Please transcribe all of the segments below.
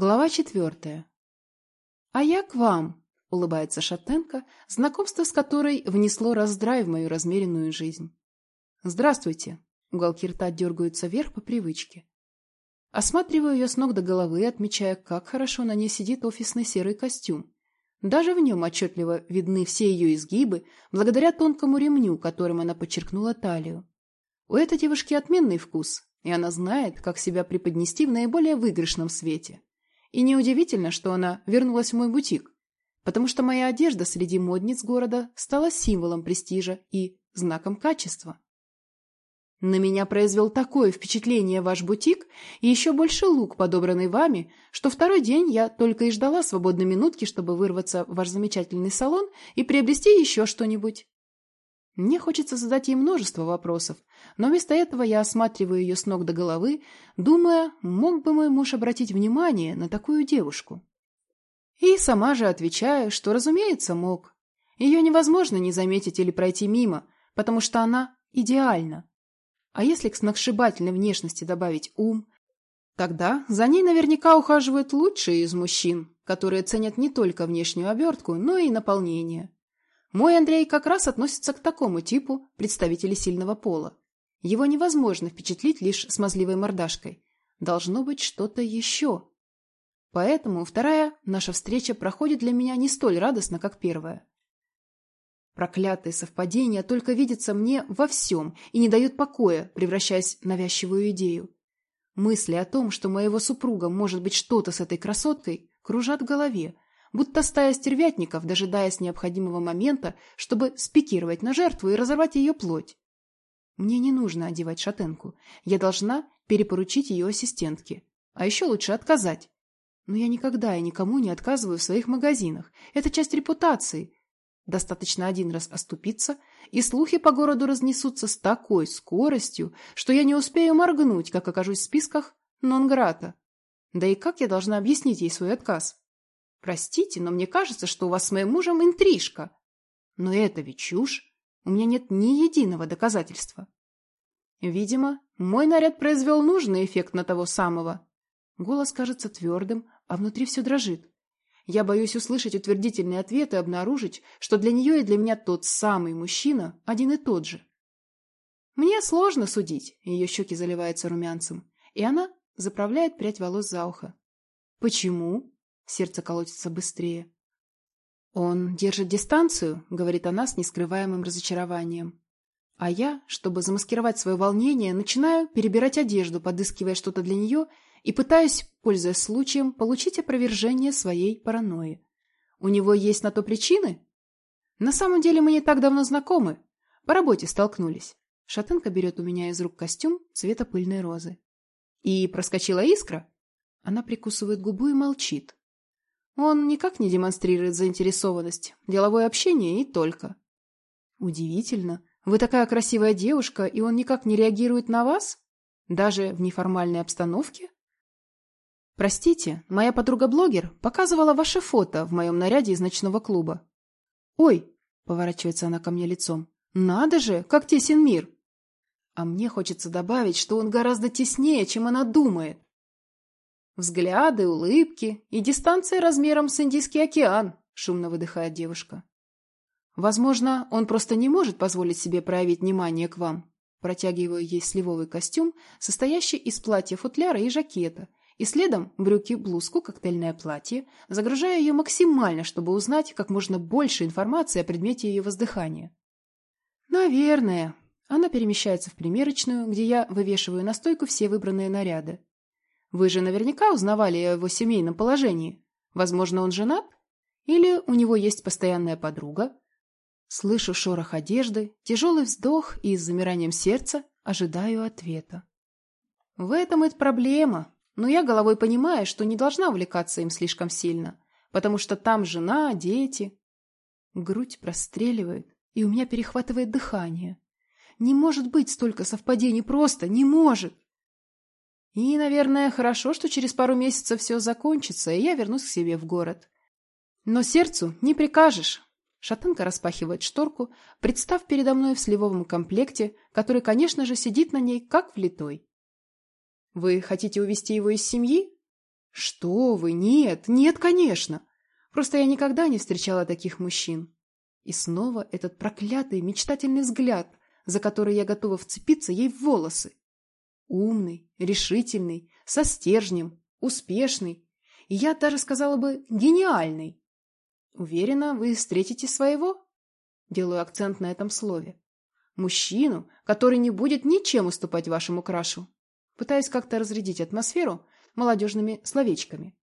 Глава четвертая. «А я к вам», — улыбается Шатенко, знакомство с которой внесло раздрай в мою размеренную жизнь. «Здравствуйте», — уголки рта дергаются вверх по привычке. Осматриваю ее с ног до головы, отмечая, как хорошо на ней сидит офисный серый костюм. Даже в нем отчетливо видны все ее изгибы, благодаря тонкому ремню, которым она подчеркнула талию. У этой девушки отменный вкус, и она знает, как себя преподнести в наиболее выигрышном свете. И неудивительно, что она вернулась в мой бутик, потому что моя одежда среди модниц города стала символом престижа и знаком качества. На меня произвел такое впечатление ваш бутик и еще больше лук, подобранный вами, что второй день я только и ждала свободной минутки, чтобы вырваться в ваш замечательный салон и приобрести еще что-нибудь. Мне хочется задать ей множество вопросов, но вместо этого я осматриваю ее с ног до головы, думая, мог бы мой муж обратить внимание на такую девушку. И сама же отвечаю, что, разумеется, мог. Ее невозможно не заметить или пройти мимо, потому что она идеальна. А если к сногсшибательной внешности добавить ум, тогда за ней наверняка ухаживают лучшие из мужчин, которые ценят не только внешнюю обертку, но и наполнение. Мой Андрей как раз относится к такому типу представителей сильного пола. Его невозможно впечатлить лишь смазливой мордашкой. Должно быть что-то еще. Поэтому вторая наша встреча проходит для меня не столь радостно, как первая. Проклятые совпадения только видятся мне во всем и не дают покоя, превращаясь в навязчивую идею. Мысли о том, что моего супруга может быть что-то с этой красоткой, кружат в голове, будто стая стервятников, дожидаясь необходимого момента, чтобы спикировать на жертву и разорвать ее плоть. Мне не нужно одевать шатенку. Я должна перепоручить ее ассистентке. А еще лучше отказать. Но я никогда и никому не отказываю в своих магазинах. Это часть репутации. Достаточно один раз оступиться, и слухи по городу разнесутся с такой скоростью, что я не успею моргнуть, как окажусь в списках нон-грата. Да и как я должна объяснить ей свой отказ? Простите, но мне кажется, что у вас с моим мужем интрижка. Но это ведь чушь. У меня нет ни единого доказательства. Видимо, мой наряд произвел нужный эффект на того самого. Голос кажется твердым, а внутри все дрожит. Я боюсь услышать утвердительный ответ и обнаружить, что для нее и для меня тот самый мужчина один и тот же. Мне сложно судить, ее щеки заливаются румянцем, и она заправляет прядь волос за ухо. Почему? Сердце колотится быстрее. «Он держит дистанцию», — говорит она с нескрываемым разочарованием. А я, чтобы замаскировать свое волнение, начинаю перебирать одежду, подыскивая что-то для нее, и пытаюсь, пользуясь случаем, получить опровержение своей паранойи. У него есть на то причины? На самом деле мы не так давно знакомы. По работе столкнулись. Шатенка берет у меня из рук костюм цвета пыльной розы. И проскочила искра. Она прикусывает губу и молчит. Он никак не демонстрирует заинтересованность, деловое общение и только. Удивительно. Вы такая красивая девушка, и он никак не реагирует на вас? Даже в неформальной обстановке? Простите, моя подруга-блогер показывала ваше фото в моем наряде из ночного клуба. Ой, поворачивается она ко мне лицом. Надо же, как тесен мир. А мне хочется добавить, что он гораздо теснее, чем она думает. Взгляды, улыбки и дистанция размером с Индийский океан, шумно выдыхает девушка. Возможно, он просто не может позволить себе проявить внимание к вам. Протягиваю ей сливовый костюм, состоящий из платья-футляра и жакета, и следом брюки, блузку, коктейльное платье, загружая ее максимально, чтобы узнать как можно больше информации о предмете ее воздыхания. Наверное. Она перемещается в примерочную, где я вывешиваю на стойку все выбранные наряды. Вы же наверняка узнавали о его семейном положении. Возможно, он женат? Или у него есть постоянная подруга? Слышу шорох одежды, тяжелый вздох и с замиранием сердца ожидаю ответа. В этом и проблема, но я головой понимаю, что не должна увлекаться им слишком сильно, потому что там жена, дети. Грудь простреливает, и у меня перехватывает дыхание. Не может быть столько совпадений просто, не может. И, наверное, хорошо, что через пару месяцев все закончится, и я вернусь к себе в город. Но сердцу не прикажешь. Шатенка распахивает шторку, представ передо мной в сливовом комплекте, который, конечно же, сидит на ней, как влитой. «Вы хотите увести его из семьи?» Что вы, нет, нет, конечно. Просто я никогда не встречала таких мужчин. И снова этот проклятый мечтательный взгляд, за который я готова вцепиться ей в волосы. Умный, решительный, со стержнем, успешный. И я даже сказала бы гениальный. Уверена, вы встретите своего? Делаю акцент на этом слове. Мужчину, который не будет ничем уступать вашему крашу. Пытаюсь как-то разрядить атмосферу молодежными словечками.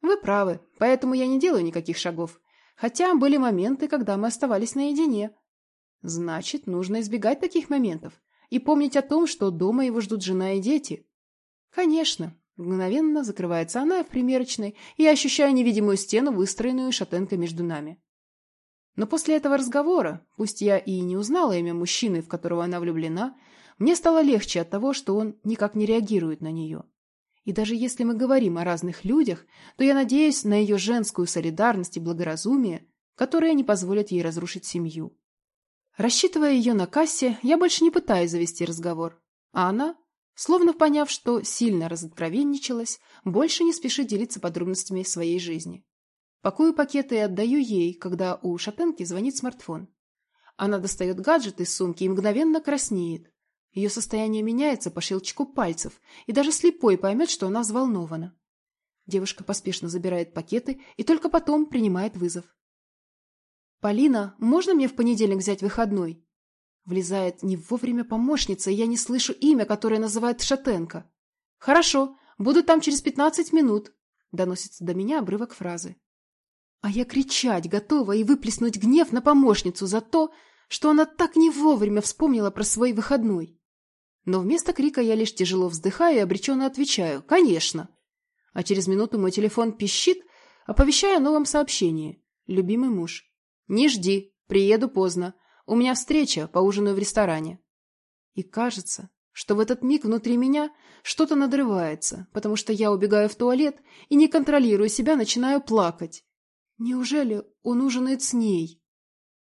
Вы правы, поэтому я не делаю никаких шагов. Хотя были моменты, когда мы оставались наедине. Значит, нужно избегать таких моментов и помнить о том, что дома его ждут жена и дети. Конечно, мгновенно закрывается она в примерочной, и я ощущаю невидимую стену, выстроенную шатенкой между нами. Но после этого разговора, пусть я и не узнала имя мужчины, в которого она влюблена, мне стало легче от того, что он никак не реагирует на нее. И даже если мы говорим о разных людях, то я надеюсь на ее женскую солидарность и благоразумие, которые не позволят ей разрушить семью. Рассчитывая ее на кассе, я больше не пытаюсь завести разговор. А она, словно поняв, что сильно разоткровенничалась, больше не спешит делиться подробностями своей жизни. Пакую пакеты и отдаю ей, когда у шатенки звонит смартфон. Она достает гаджет из сумки и мгновенно краснеет. Ее состояние меняется по щелчку пальцев, и даже слепой поймет, что она взволнована. Девушка поспешно забирает пакеты и только потом принимает вызов. «Полина, можно мне в понедельник взять выходной?» Влезает не вовремя помощница, и я не слышу имя, которое называет Шатенко. «Хорошо, буду там через пятнадцать минут», — доносится до меня обрывок фразы. А я кричать готова и выплеснуть гнев на помощницу за то, что она так не вовремя вспомнила про свой выходной. Но вместо крика я лишь тяжело вздыхаю и обреченно отвечаю «Конечно!». А через минуту мой телефон пищит, оповещая о новом сообщении. «Любимый муж». «Не жди, приеду поздно. У меня встреча, поужинаю в ресторане». И кажется, что в этот миг внутри меня что-то надрывается, потому что я убегаю в туалет и, не контролируя себя, начинаю плакать. Неужели он ужинает с ней?